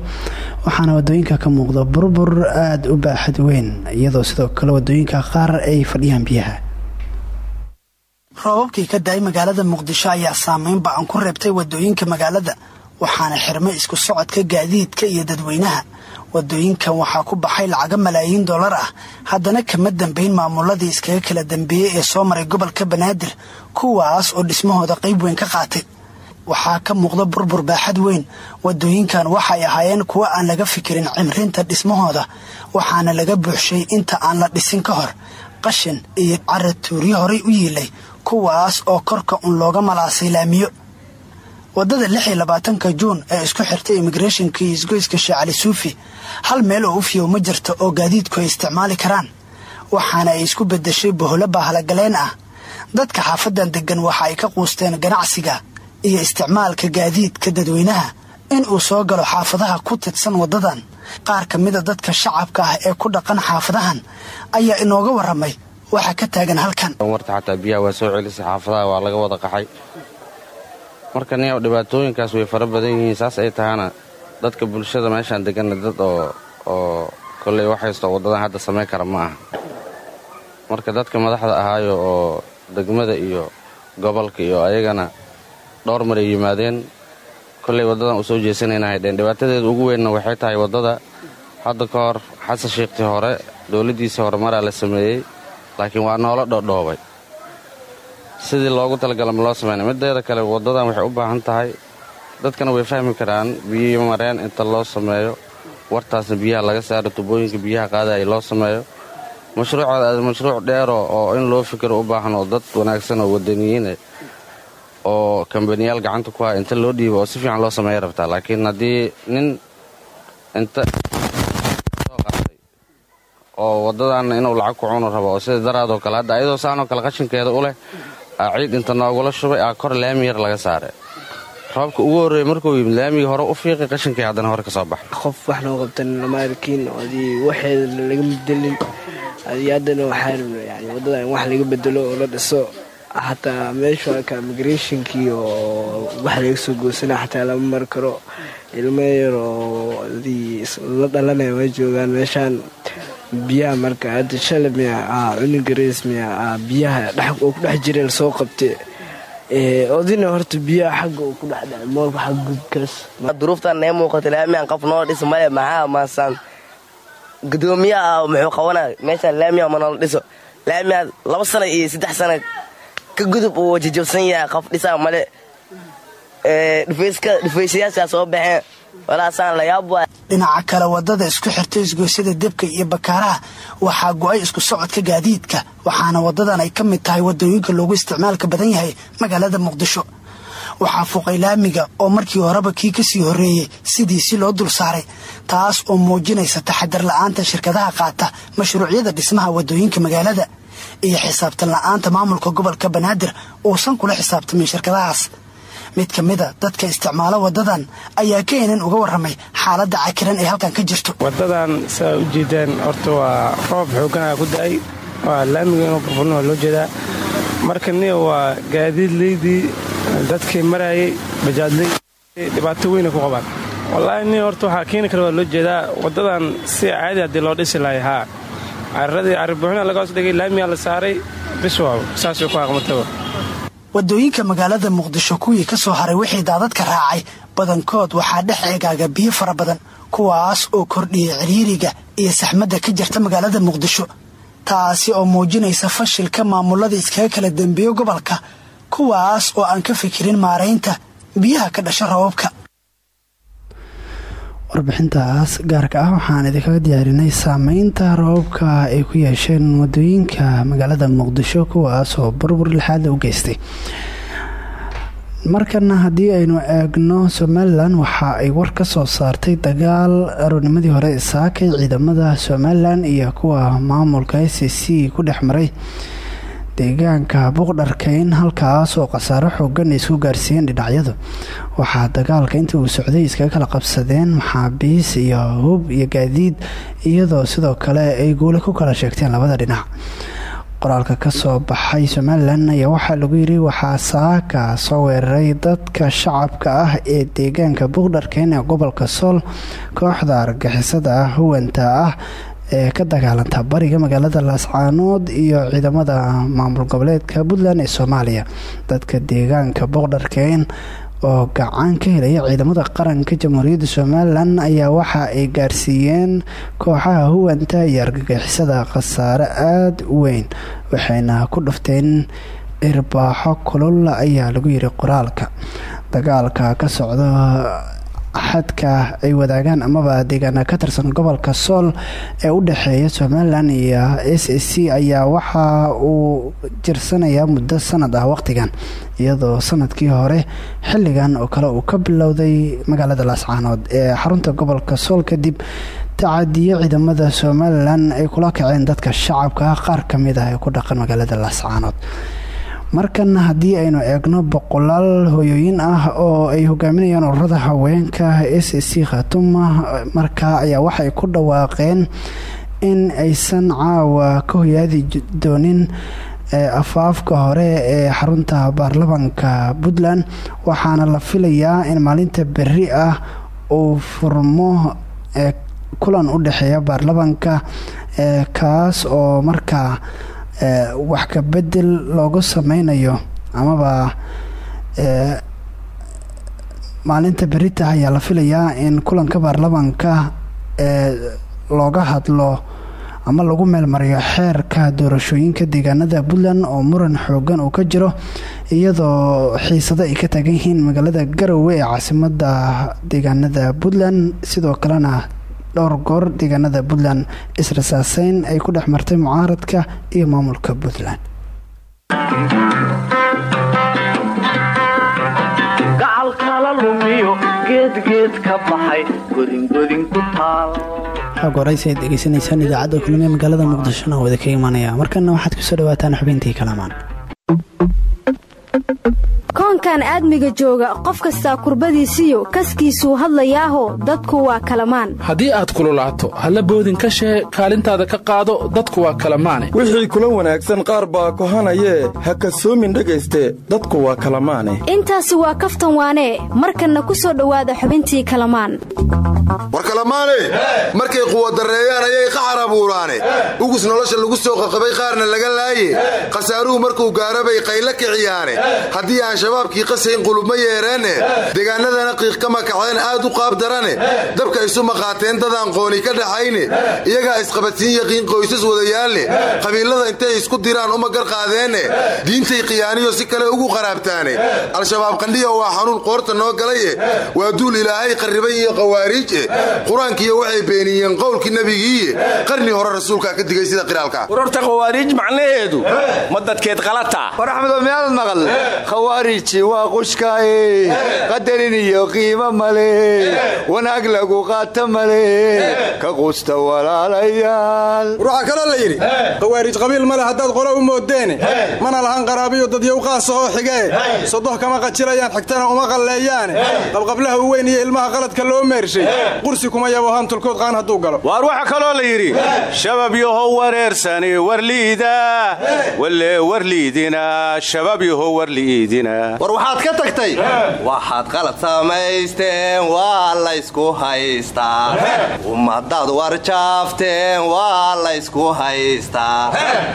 waxaana waddooyinka ka muuqda burbur aada u baaxad weyn iyadoo sidoo kale waddooyinka qaar ay fadhiyaan biyaha. Roobabkii ka da'ay magaalada muqdisho ayaa saameyn ba'an ku reebtay waddooyinka magaalada waxaana xirmay isku socodka gaadiidka iyo dadweynaha wadooyinkan waxaa ku baxay lacaga malaayiin dollar ah. Haddana kama dambayn maamuladii iskaga kala dambeeyey ee soo maray gobolka banaadir kuwaas oo dhismahooda qayb weyn ka qaatay. Waxaa ka muuqda burbur baaxad weyn. Wadooyinkan waxay ahaayeen kuwo aan laga fikirin cimrinta dhismahooda waxaana laga buuxshay inta aan la dhisin ka hor. Qashin iyo cara tuuryo horay u yiilay kuwaas oo korka un looga malaasay laamiyo waddada lix iyo juun ee isku xirtay immigreshonka iyo isgoyska sheekh cali suufi hal meel oo u fiyow ma jirto oo gaadiidku ay isticmaali karaan. Waxaana ay isku bedeshay boholo bahalagaleen ah. Dadka xaafadan degan waxa ay ka quusteen ganacsiga iyo isticmaalka gaadiidka dadweynaha in uu soo galo xaafadaha ku tidsan wadadan qaar ka mida dadka shacabka ah ee ku dhaqan xaafadahan ayaa inooga waramay waxa ka taagan halkan. Warta xataa biyaha waa soo celisay xaafadaha waa laga wada qaxay marka niyow dhibaatooyinkaas way fara badan yihiin saas ay tahana dadka bulshada meeshaan deganna dad oo oo kolley wax haysto waddadan hadda samayn kara ma aha. Marka dadka madaxda ahaayo oo degmada iyo gobolka iyo ayagana dhowr mar ay yimaadeen kolley waddadan u soo jeesanayna haydheen dhibaatadeeda ugu weynna waxay tahay waddada hadda ka hor xasan shiikhtii hore dowladdiisii hore maraa la sameeyey laakiin waa noola dhodhoobay sidii loogu talagala loo samayna mideeda kale waddadan waxay u baahan tahay dadkana way fahmi karaan biyo mareen inta loo sameeyo. Wartaasna biyaha laga saaro tubooyinka biyaha qaadaya loo sameeyo. Mashruuca mashruuc dheero oo in loo fikiro u baahan oo dad wanaagsan oo wadaniyiine oo kambaniyaal gacanta ku haya inta loo dhiibo oo si fiican loo sameeya rabtaa laakiin haddii nin inta oo waddadan inuu lacag ku cuno rabo oo sida daraadoo kale hadda ayadoo saanoo kale qashinkeeda u leh aa ciid inta noogula shubay. Aa kor laami yar laga saare roobka ugu horreeya markuu yimid laamigii hore u fiiqay qashinkii haddana hore ka soo baxa qof wax qabtan lama arkin. Adii waxeeda laga bedelin adii haddana waxaa rabna yani waddada in wax laga bedelo oo la dhiso. Xataa meesha ka migrationkii oo wax laga soo goosana xataa lama mari karo. Ilmo yar oo adii la dhalanaya waa joogaan meeshaan biyaha marka hadda shalay miya cunigareys miya biyaha oo ku dhex jira la soo qabte odina horta biyaha xagga uu ku dhexdhacay moolka xagga gudkaas duruuftan nee muuqata laamiyan qof noo dhis male maxaa maasaan gudoomiyaha muxuu qabanaa? Meeshaan laamiya ma noola dhiso. Laamiya laba sana iyo saddex sana ka gudub uu jajabsan yahay qof dhisaa male dhufaysayaashaa soo baxeen dhinaca kale waddada isku xirtay isgoysyada debka iyo bakaaraha waxaa go'ay isku socodka gaadiidka waxaana wadadan ay ka mid tahay waddooyinka loogu isticmaalka badan yahay magaalada muqdisho. Waxaa fuqay laamiga oo markii horeba kii ka sii horreeyey sidiisi loo dul saaray taas oo muujinaysa taxadar la'aanta shirkadaha qaata mashruucyada dhismaha waddooyinka magaalada iyo xisaabtan la'aanta maamulka gobolka banaadir uusan kula xisaabtamin shirkadahaas mid ka mida dadka isticmaala wadadan ayaa keenan uga waramay xaaladda cakiran ee halkan ka jirto. Wadadan saa u jeedaan horta waa roob xooganaa ku da'ay waa laamiga inuu burburna waa loo jeedaa. Marka niya waa gaadiidleydii dadkii maraayay bajaadley dhibaato weyna ku qabaan. Wallaahi niya horta waxaa keeni kara waa loo jeedaa. Wadadan si caadi haddii loo dhisi lahay haa. Cararadii caribuuxina laga hoos dhigay laamiyaa la saaray biswaaw saasay ku aqmataba waddooyinka magaalada muqdisho kuwii ka soo haray wixii daadadka raacay badankood waxaa dhex eegaaga biyo fara badan kuwaas oo kordhiyay ciriiriga iyo saxmadda ka jirta magaalada muqdisho. Taasi oo muujinaysa fashilka maamulada iskaga kala dembeeyo gobolka kuwaas oo aan ka fikirin maaraynta biyaha ka dhasha rababka warbixintaas gaarka ah waxaan idinkaga diyaarinay saameynta rababka ay ku yeesheen waddooyinka magaalada muqdisho kuwaas oo burbur lixaada u geystay. Markana haddii aynu eegno somalilan waxa ay war ka soo saartay dagaal aroornimadii hore isaakay ciidamada somalilan iyo kuwa maamulka s c ku dhex maray deegaanka buuqdharkayn halkaas oo khasaaro xoogan isku gaarsiiyeen dhinacyadu. Waxaa dagaalka intii uu socday iskaga kala qabsadeen maxaabiis iyo hub iyo gaadiid iyadoo sidoo kale ay guule ku kala sheegteen labada dhinac. Qoraalka ka soo baxay somalilan ayaa waxaa lagu yiri waxaa saaka soo weeraray dadka shacabka ah ee deegaanka buuqdharkayn ee gobolka sool kooxda argagixisada ah huwanta ah ee ka dagaalanta bariga magaalada laascaanood iyo ciidamada maamul goboleedka puntland ee soomaaliya. Dadka deegaanka boqdharkeyn oo gacan ka helaya ciidamada qaranka jamhuuriyadda somalilan ayaa waxa ay gaarsiiyeen kooxaha huwanta iyo argagixisada khasaare aada u weyn waxayna ku dhufteen irbaaxo kulul ayaa lagu yiri qoraalka. Dagaalka ka socda xadka ay wadaagaan amaba deegaana ka tirsan gobolka sool ee u dhexeeya somalilan iyo s a c ayaa waxa uu jirsanayaa muddo sanad ah waqtigan iyadoo sannadkii hore xilligan oo kale uu ka bilowday magaalada laascaanood ee xarunta gobolka sool kadib tacadiyo ciidamada somalilan ay kula kaceen dadka shacabka qaar ka mid ah ee ku dhaqan magaalada laascaanood markan haddii aynu eegno boqolaal hooyooyin ah oo ay hogaaminayaan ururada haweenka s c khatuma markaa ayaa waxay ku dhawaaqeen in aysan caawa ka hoyaadi doonin afaafka hore ee xarunta baarlamanka puntland. Waxaana la filayaa in maalinta berri ah uu furmo kulan u dhexeeya baarlamanka kaas oo markaa wax ka bedel loogu sameynayo amaba maalinta berita ayaa la filayaa in kulanka baarlamanka looga hadlo ama lagu meelmariyo xeerka doorashooyinka deegaanada puntland oo muran xoogan uu ka jiro iyadoo xiisado ay ka taagan yihiin magaalada garowe ee caasimada deegaanada puntland. Sidoo kalena dhowr goor deegaanada puntland israsaaseyn ay ku dhex martay mucaaradka iyo maamulka puntland. Ku aad degeysanaysaan idaacadda kulmiye magaalada muqdishona wada ka imanaya. Markana waxaad ku soo dhawaataan xubintii kalamaan koonkan aadmiga jooga qof kastaa kurbadiisiyo kaskiisuu hadlayaaho dadku waa kalamaan. Haddii aad kululaato halla boodin ka shee kaalintaada ka qaado dadku waa kalamaane. Wixii kula wanaagsan qaar baa kohanayee ha kasoomin dhegayste dadku waa kalamaane. Intaasi waa kaftan waanee markanna ku soo dhowaada xubintii kalamaan. War kalamaane? Markay quwadarreeyaan ayay qaxar abuuraane ugus nolosha lagu soo qaqabay qaarna laga laaye. Khasaaruhu markuu gaarabay qaylo kiciyaane shabaabkii qasayn qulubma yeereenne deegaanadana qiiq ka makaceen aad u qaab darane. Dabka isu maqaateen dadaan qooni ka dhaxayne iyagaa isqabadsiin yaqiin qoysas wadayaalle qabiilada intay isku diraan uma gar qaadeenne diintay khiyaaniyo si kale ugu qaraabtaane. Al-shabaab qandhiya waa xanuun qoorta noo galaye. Waa duul ilaahay qarribay iyo qawaariij eh. Qur'aankiiyo waxay beeniyeen qowlkii nebigiiye qarni hore rasuulkaa ka digay sida qiraalka. Warorta khawaariij macnaheedu ma dadkeed qalata war axmedo miyaadad maqal khawaariji waa qushkaaye qadarin iyo qiimo male wanaag lagu qaata male. Ka qusta walaalayaal waxaa kaloo la yidhi khawaarij qabiil male haddaad qolo u moodeene mana lahan qaraabiyo dadyow qaasa oo xigee. Sodoh kama qajilayaan xigtana uma qalleeyaane qabqablaha u weyn iyo ilmaha qaladka loo meershay. Qursi kuma yabo hantulkood qaan hadduu galo. Waar waxaa kaloo la yidhi shabab yahow wareersani warliida walle warliidina shabab yahow warliidina war waxaad ka tagtay? Waxaad qalad samaysteen waa laysku haystaa. Ummadaad warjaafteen waa laysku haystaa.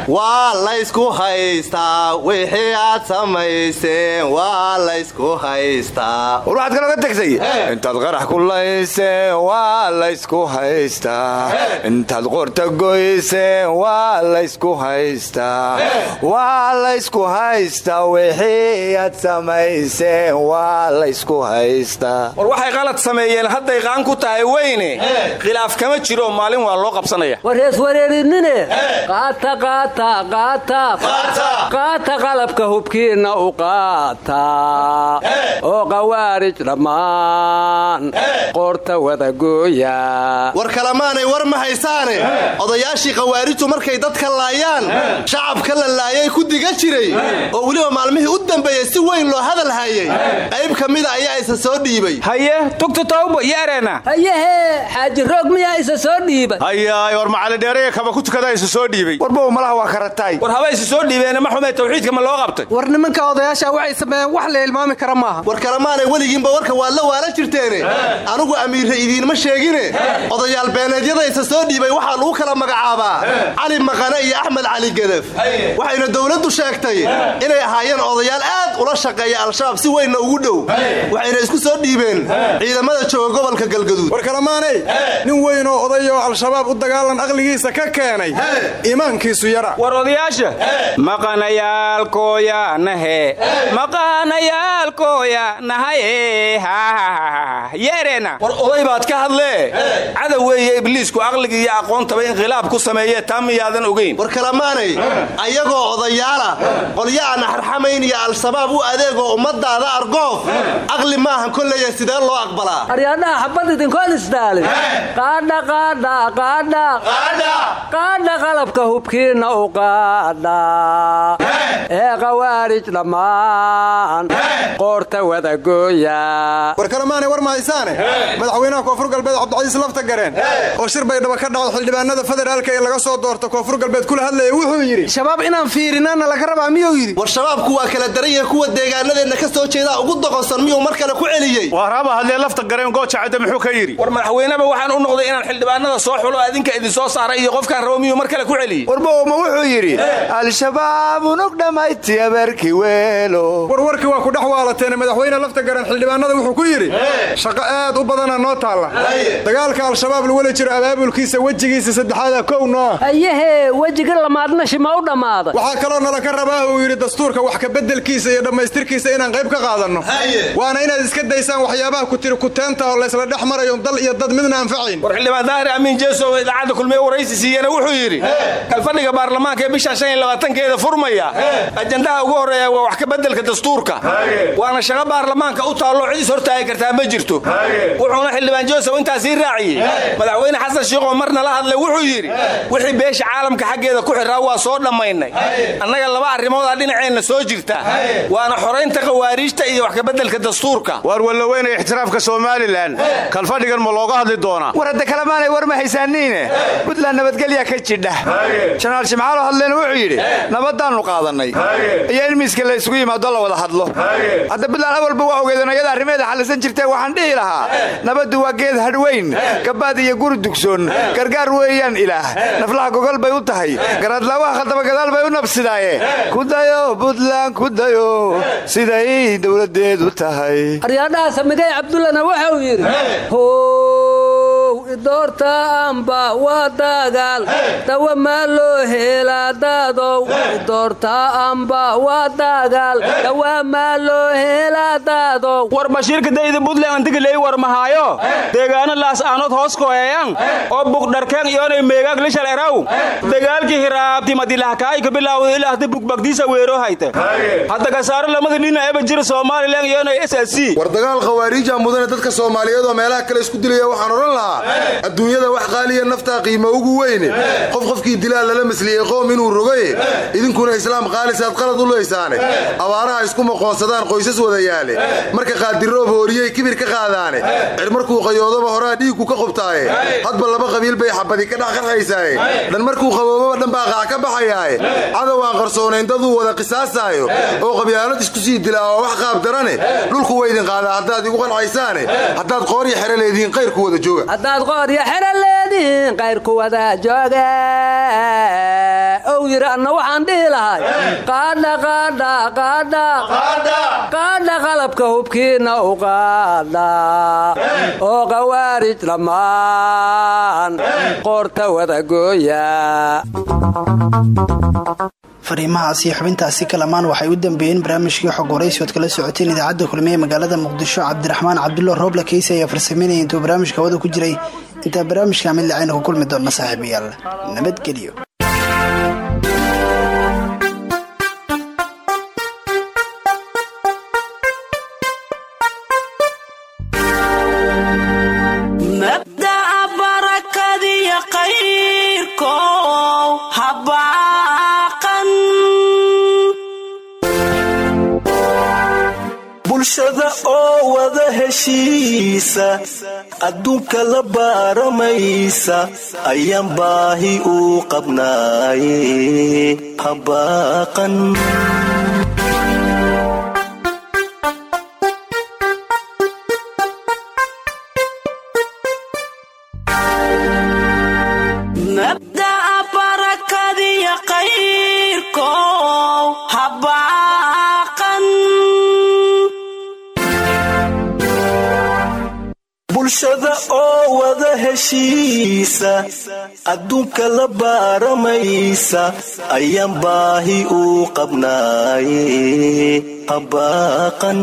Waa laysku haystaa wixii aad samayseen waa laysku haystaa. War waxaad kaloo ka tagtay? Intaad qarax ku layseen waa laysku haystaa. Intaad qorta goyseen waa laysku haystaa. Waa laysku haystaa wixii aad samayseen waa laysku haystaa war waxay qalad sameeyeen hadday qaan ku tahay weyne khilaaf kama jiro maalin waa loo qabsanaya. Warees wareerinine. Qaata qaata qaata. Qaata. Qalabka hubkiinna u qaata. Oo qawaarij dhammaan. Qoorta wadagooya war kalamaanay war ma haysaane. Odayaashii khawaarijtu markay dadka laayaan shacabka la laayay ku diga jiray. Oo weliba maalmihii u dambeeyey si weyn loo hadal hayay. Qayb ka mida ayaa isa soo dhiibay. Haye tugta tawba yeereena hayehe xaaji roog miyaa isa soo dhiibay? Hayaay war macalidheeraya kaba ku tukadaa isa soo dhiibay. Warbow malaha waa karatay. War haba isa soo dhiibeene ma tawxiidka ma loo qabtay? War nimanka odayaasha waxay sameeyeen wax la ilmaami kara maaha. War kalamaanay weligiinba warka waad la waala jirteene. Anugu amiirra idiinma sheegine. Odayaal beeneedyada isa soo dhiibay waxaa lagu kala magacaabaa cali maqane iyo axmed cali gedef waxayna dowladdu sheegtay inay ahaayeen odayaal aad ula shaqeeya al-shabaab si weynna ugu dhow. Waxayna isku soo dhiibeen ciidamada jooga gobolka galgaduud. War kalamaanay nin weyn oo oday oo al-shabaab u dagaalan aqligiisa ka keenay. Iimaankiisu yara. War odayaasha. Maqanayaalkooya nahe maqanayaalkooya nahaye yeereena. War oday baad ka hadlee. Cadow weeye ibliisku aqliga iyo aqoontaba inqilaab ku sameeye taa miyaadan ogayn war kalamaanay ayagoo odayaala qolyo aan iyo al-shabaab u adeegoo ummadaada argoof aqli maahan kolleya sidee loo aqbalaa? Aryaadhaha xabad idinkoon isdaalin. Qaadha qalabka hubkiinna u qaadha ee qawaarij dhammaan qoorta wadagooya war kalamaanay war mahaysaane madaxweynaha koonfur galbeed cabdicasiis lafta gareen. Oo shir baydhaba ka dhacdo xildhibaanada federaalka ee laga soo doorto koonfur galbeed kula hadlaya wuxuu yidhi shabaab inaan fiirinana laga rabaa miyuu yidhi? War shabaabku waa kala daran yahe kuwa deegaanadeenna ka soo jeedaa ugu doqonsan miyuu mar kale ku celiyey? War haba hadlee lafta gareen gooja cadde muxuu ka yidhi. War madaxweyneba waxaan u noqday inaan xildhibaanada soo xulo adinka idin soo saaray iyo qofkaan rabo miyuu mar kale ku celiyey? Warbowma wuxuu yidhi al-shabaab unug dhammayti abeerki weelo warwarkii waa ku dhex waalateene madaxweyne lafta garan xildhibaanada wuxuu ku yidhi shaqo aad u badana noo taalla. Dagaalka al-shabaab laweli jiro abaabulkiisa wejigiisa saddexaada kow noo hayehe wejiga lamaadna shima u dhammaaday waxaa kaloo nala ka rabaa uu yidhi dastuurka wax kabeddelkiisa iyo dhammaystirkiisa inaan qayb ka qaadanno waana inaad iska daysaan waxyaabaha ku tiri kuteenta oo laysla dhex marayo dal iyo dad midna anfacayn war xildhibaan daahir amiin jeeso oo idaacadda kulmiye waraysi siiyana wuxuu yidhi kalfadhiga baarlamaanka ee bisha shan iyo labaatankeeda furmaya ajandaha ugu horreeya waa wax kabeddelka dastuurka. Waana shaqo baarlamaanka u taallo cid is hortaagi kartaa ma jirto. Wuxuuna xildhibaan josef intaasii raaciyey. Madaxweyne xasan shiikhoo marna la hadlay wuxuu yidhi wixii beesha caalamka xaggeeda ku xiraa waa soo dhammaynay. Annaga laba arrimoodaa dhinaceenna soo jirta waana xoraynta khawaariijta iyo wax kabeddelka dastuurka. Waar wallaweynaya ixtiraafka somalilan. Kalfadhigan ma looga hadli doonaa. War hadda kalemaanay war ma haysaaniine. Puntland nabadgelya ka jidha. Janaal shimcaalo hadleena wuxuu yidhi nabadaannu qaadannay iyo in miiska la isugu yimaado la wada hadlo. Hadda puntland awalba waa ogeedeen ayada arrimeeda xallisan jirtee waxaan dhihi lahaa. Nabaddu waa geed hadhweyn gabaad iyo guri dugsoon. Gargaar weeyaan ilaah. Naflaha gogol bay u tahay. Garaadlaawaha khaldaba gadaal bay u nabsidaaye. Kudayo puntland kudayo siday dowladeedu tahay. Aryaadhaha samigay cabdullana waxa uu yidhi how doorta amba waa dagaal. Dawa maa loo helaa daadow doorta amba waa dagaal. Dawa maa loo helaa daadow war bashiirka dayda buntland antigaley war mahaayo deegaano laas aanood hoos koheeyan oo bugdharkeen iyoonay meegaag lishal eraw dagaalkii hiraabti madilahkaay ka bilaawda ilaa hada bugbagdiisa weero hayte hadda gasaaro lamada dhina eba jira somalilan iyoonay s s c. War dagaal khawaariija mudane dadka soomaaliyeed oo meelaha kale isku dilaya waxaan odhan lahaa adduunyada wax qaaliya naftaa qiimo ugu weyne qof qofkii dilaa lala masliyey qoom inuu rogaye idinkuna islaam qaalisaad qalad u leysaane. Abaaraha isku maqoonsadaan qoysas wada yaale marka qaadiroob hooriyey kibir ka qaadaane. Cir markuu qayoodaba horaa dhiigku ka qubtaaye. Hadba laba qabiil bay xabadi ka dhex qarxaysaaye dhan markuu qaboobaba dhan baa qaac ka baxayaaye. Cadow aan qarsoonayn daduu wada qisaasaayo. Oo qabyaalad isku sii dilaa wax qaab darane. Dhulku waydin qaadaa haddaad igu qancaysaane haddaad qoorya xere leedihiin qayrku wada jooga haddaad qoorya xero leedihiin qayrku wada jooga ow yiri anna waxaan dhihi lahay qaadha qalabka hubkiinna u qaadha oo qawaarij dhammaan qoorta wada gooya fariimahaas iyo xubintaasi kalamaan waxay u dambeeyeen barnaamijkii xog waraysi ood kala socoteen idaacadda kulmiye magaalada muqdisho cabdiraxmaan cabdulla rooble keyse ayaa farsameynaya intuu barnaamijka hawada ku jiray. Intaa barnaamijka mid lacayna ku kulmi doonna saaxiibayaal. Nabadgelyo bulshada oo wada heshiisa adduunka la baaramaysa ayaan baahi u qabnaaye habaaqan bulshada oo wada heshiisa adduunka la baaramaysa ayaan baahi u qabnaaye habaaqan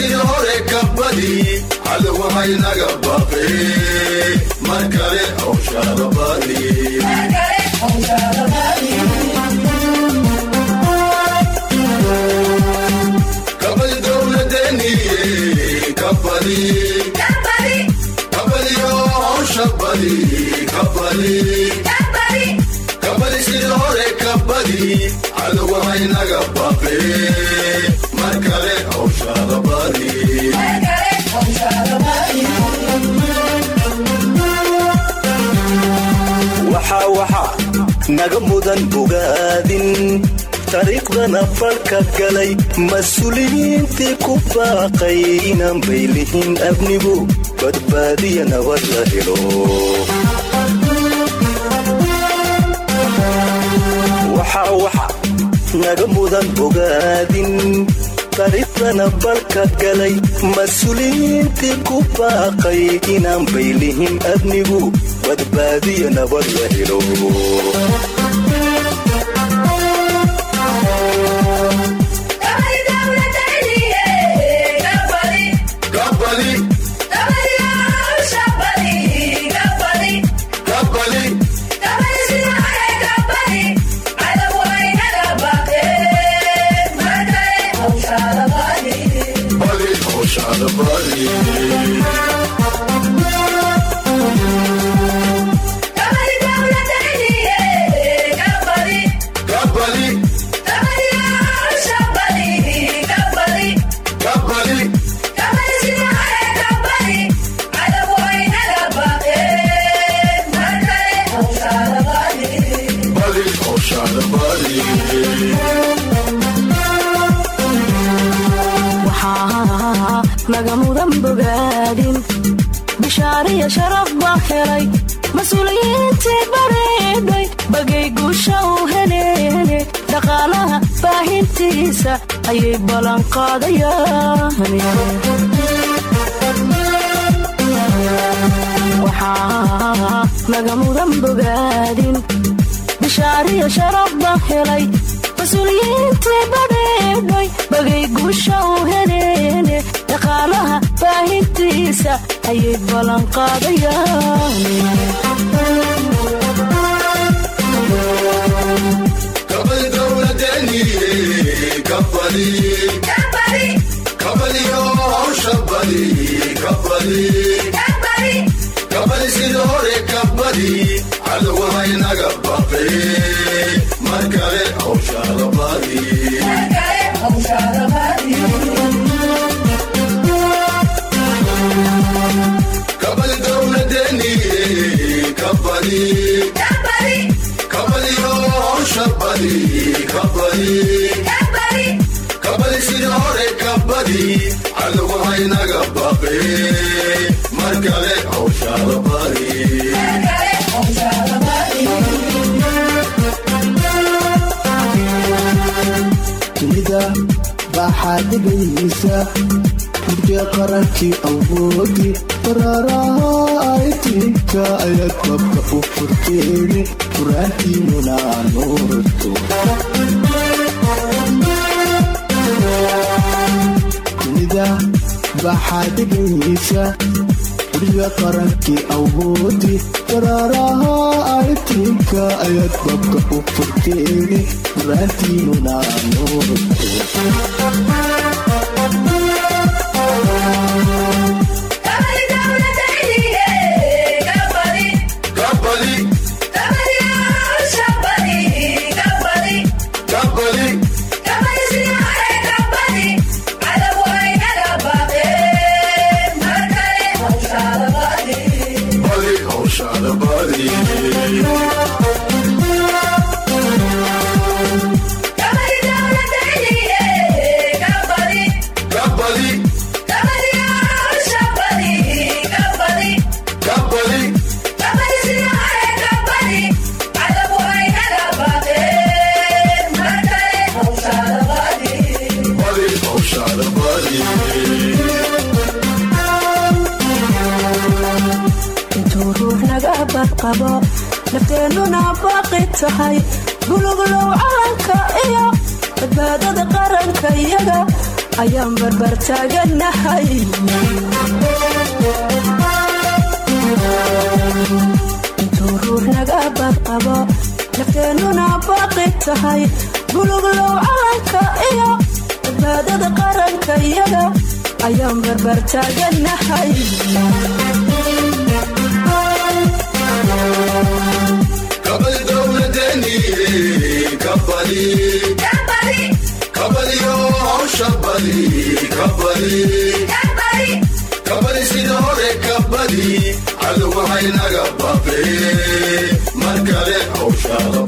sida hore kabali hada waxay naga baqe mar kale hawshaada badi kabali kabali oo hawsha badi kabali kabali sida hore kabali hada waxay naga baqe mar kale hawshaada badi waxa waxa. Naga mudan bogaadin taariikhdana falka galay. Mas'uuliyiintii ku baaqay. Inaan baylihin abnigu. Badbaadiya nabad la helo. Waxa waxa. Naga mudan bogaadin taariikhdana balka galay mas'uuliyiintii ku baaqay inaan baylihin adnigu badbaadiyo nabad la helo ayay ballanqaadayaan waxaa naga mudan bogaadin bishaariya sharaf baa helay. Mas'uuliyiintii badheedhay bagay guusha u heleene dhaqaalaha baahintiisa ayay ballanqaadayaan sida hore kabadi cadowahaynaga baqe mar kale hawshaada badi kabadi dowladeeni kabadi kabadiyo hawsha badi hore kabadi cadowahaynaga baqe mar kale hawshaada badi dunida baaxaa dhigaysa hurdiya qarankii awoodi baraaraha aytinka ayaad babka u furteeni quraantiinuna nuurto dunida baaxaa dhigaysa hurdiya qarankii awoodi baraaraha aytinka ayaad babka u furteeni quraantiinuna nuurto badqabo nafteennuna baaqi tahay. Buluglow calanka iyo badbaadada qaranka iyaga ayaan barbar taaganahay. Intuu ruux naga badqabo nafteennuna baaqi tahay. Buluglow calanka iyo badbaadada qaranka iyaga ayaan barbar taaganahay sida hore kabadi cadowahaynaga baqe mar kale hawshaada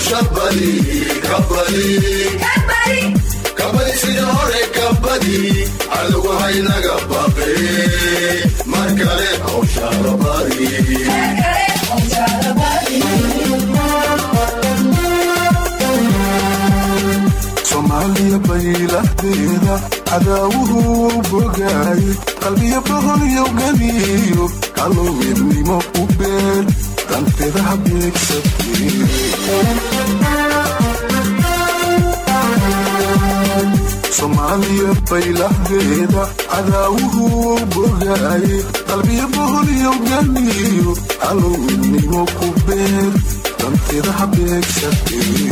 badi kabadi dowladeeni kabadi kabadiyo hawsha badi kabadi kabadi gabali sida hore kabadii adugu haynaga baqe mar kale hawshaarabadi soomaaliya bayladeeda cadaawuhu bogaay qalbiyo boqolyo ganiyo kaloo midnimo u beel danteeda habeegsatee soomaaliya baylahdeeda cadaawuhu bogaay qalbiyo boqolyo ganiyo kaloo midnimo ku beel danteeda habeegsatee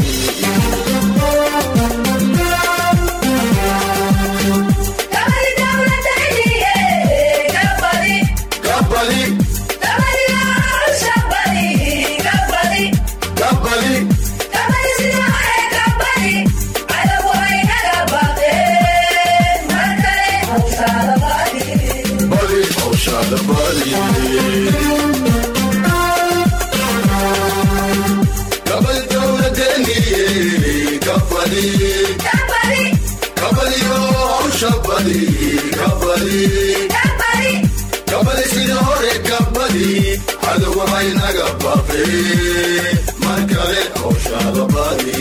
gabali sida hore gabali adugu haynaga baqe mar kale hawshaada badi